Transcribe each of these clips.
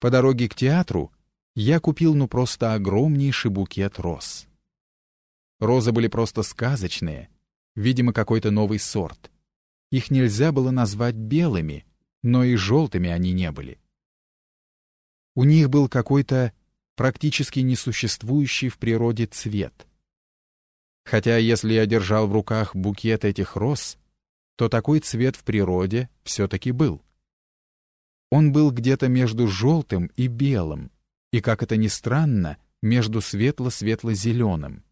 По дороге к театру я купил ну просто огромнейший букет роз. Розы были просто сказочные, видимо, какой-то новый сорт. Их нельзя было назвать белыми, но и желтыми они не были. У них был какой-то практически несуществующий в природе цвет. Хотя если я держал в руках букет этих роз, то такой цвет в природе все-таки был. Он был где-то между желтым и белым, и, как это ни странно, между светло-светло-зеленым.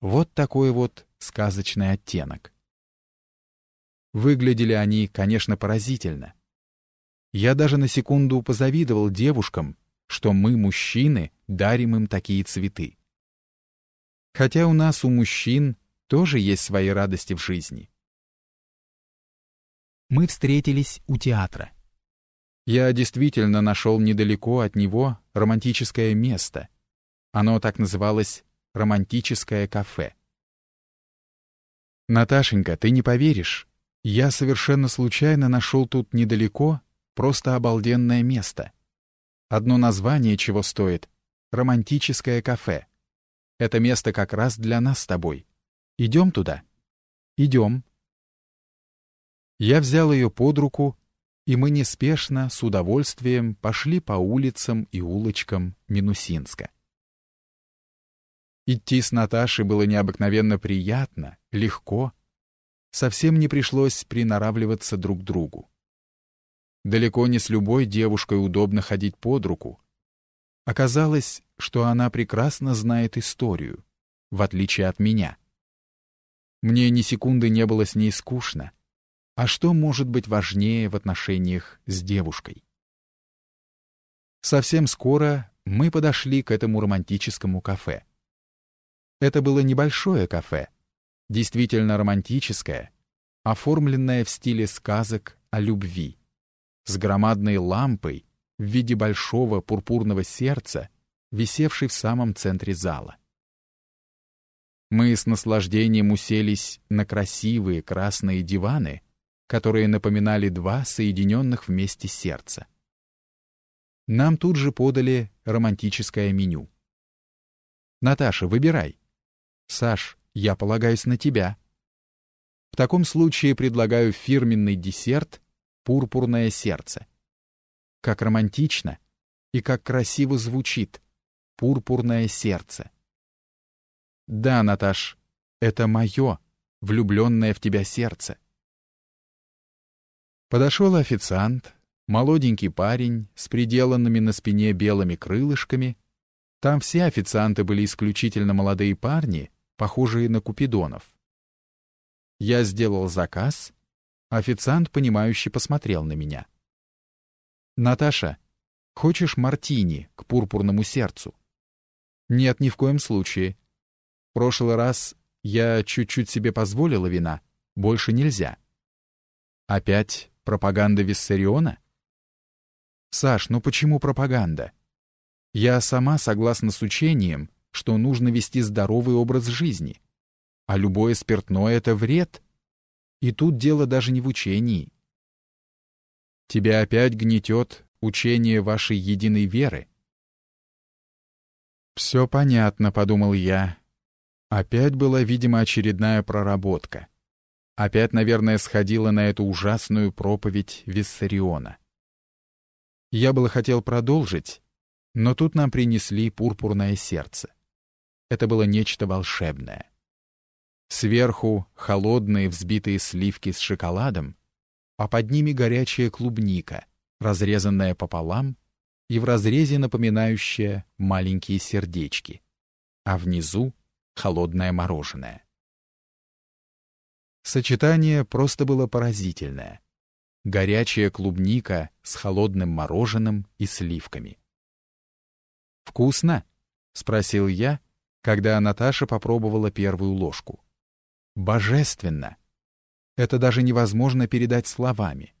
Вот такой вот сказочный оттенок. Выглядели они, конечно, поразительно. Я даже на секунду позавидовал девушкам, что мы, мужчины, дарим им такие цветы. Хотя у нас, у мужчин, тоже есть свои радости в жизни. Мы встретились у театра. Я действительно нашел недалеко от него романтическое место. Оно так называлось романтическое кафе. Наташенька, ты не поверишь, я совершенно случайно нашел тут недалеко просто обалденное место. Одно название чего стоит — романтическое кафе. Это место как раз для нас с тобой. Идем туда? Идем. Я взял ее под руку, и мы неспешно, с удовольствием пошли по улицам и улочкам Минусинска. Идти с Наташей было необыкновенно приятно, легко. Совсем не пришлось приноравливаться друг к другу. Далеко не с любой девушкой удобно ходить под руку. Оказалось, что она прекрасно знает историю, в отличие от меня. Мне ни секунды не было с ней скучно. А что может быть важнее в отношениях с девушкой? Совсем скоро мы подошли к этому романтическому кафе. Это было небольшое кафе, действительно романтическое, оформленное в стиле сказок о любви, с громадной лампой в виде большого пурпурного сердца, висевшей в самом центре зала. Мы с наслаждением уселись на красивые красные диваны, которые напоминали два соединенных вместе сердца. Нам тут же подали романтическое меню. «Наташа, выбирай», Саш, я полагаюсь на тебя. В таком случае предлагаю фирменный десерт «Пурпурное сердце». Как романтично и как красиво звучит «Пурпурное сердце». Да, Наташ, это мое, влюбленное в тебя сердце. Подошел официант, молоденький парень с приделанными на спине белыми крылышками. Там все официанты были исключительно молодые парни, похожие на купидонов. Я сделал заказ, официант, понимающе посмотрел на меня. «Наташа, хочешь мартини к пурпурному сердцу?» «Нет, ни в коем случае. В прошлый раз я чуть-чуть себе позволила вина, больше нельзя». «Опять пропаганда Виссариона?» «Саш, ну почему пропаганда?» «Я сама согласна с учением, что нужно вести здоровый образ жизни. А любое спиртное — это вред. И тут дело даже не в учении. Тебя опять гнетет учение вашей единой веры. «Все понятно», — подумал я. Опять была, видимо, очередная проработка. Опять, наверное, сходила на эту ужасную проповедь Виссариона. Я было хотел продолжить, но тут нам принесли пурпурное сердце. Это было нечто волшебное. Сверху холодные взбитые сливки с шоколадом, а под ними горячая клубника, разрезанная пополам и в разрезе напоминающая маленькие сердечки, а внизу холодное мороженое. Сочетание просто было поразительное. Горячая клубника с холодным мороженым и сливками. «Вкусно?» — спросил я, когда Наташа попробовала первую ложку. Божественно! Это даже невозможно передать словами.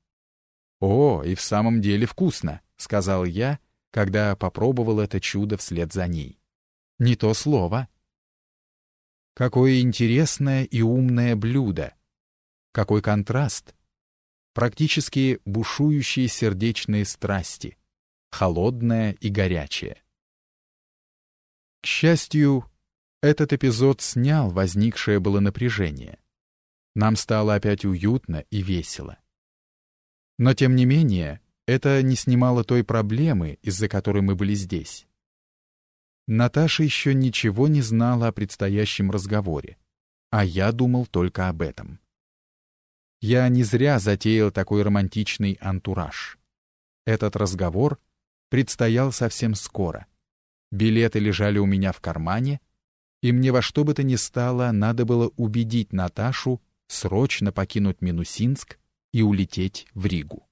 «О, и в самом деле вкусно», — сказал я, когда попробовал это чудо вслед за ней. «Не то слово». Какое интересное и умное блюдо! Какой контраст! Практически бушующие сердечные страсти, холодное и горячее. К счастью, этот эпизод снял возникшее было напряжение. Нам стало опять уютно и весело. Но тем не менее, это не снимало той проблемы, из-за которой мы были здесь. Наташа еще ничего не знала о предстоящем разговоре, а я думал только об этом. Я не зря затеял такой романтичный антураж. Этот разговор предстоял совсем скоро. Билеты лежали у меня в кармане, и мне во что бы то ни стало надо было убедить Наташу срочно покинуть Минусинск и улететь в Ригу.